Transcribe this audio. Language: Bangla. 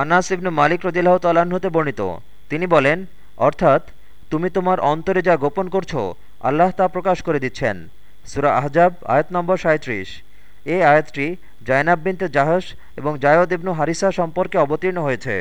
আনাস ইবনু মালিক রদিল্লাহ তাল্লাহ্নতে বর্ণিত। তিনি বলেন, অর্থাৎ তুমি তোমার অন্তরে যা গোপন করছ, আল্লাহ তা প্রকাশ করে দিচ্ছেন। সুরা আহজাব, আয়াত নম্বর সাঁত্রিশ এই আয়াতটি জায়নাব বিনতে জাহাস এবং জায়দ ইবনু হারিসা সম্পর্কে অবতীর্ণ হয়েছে।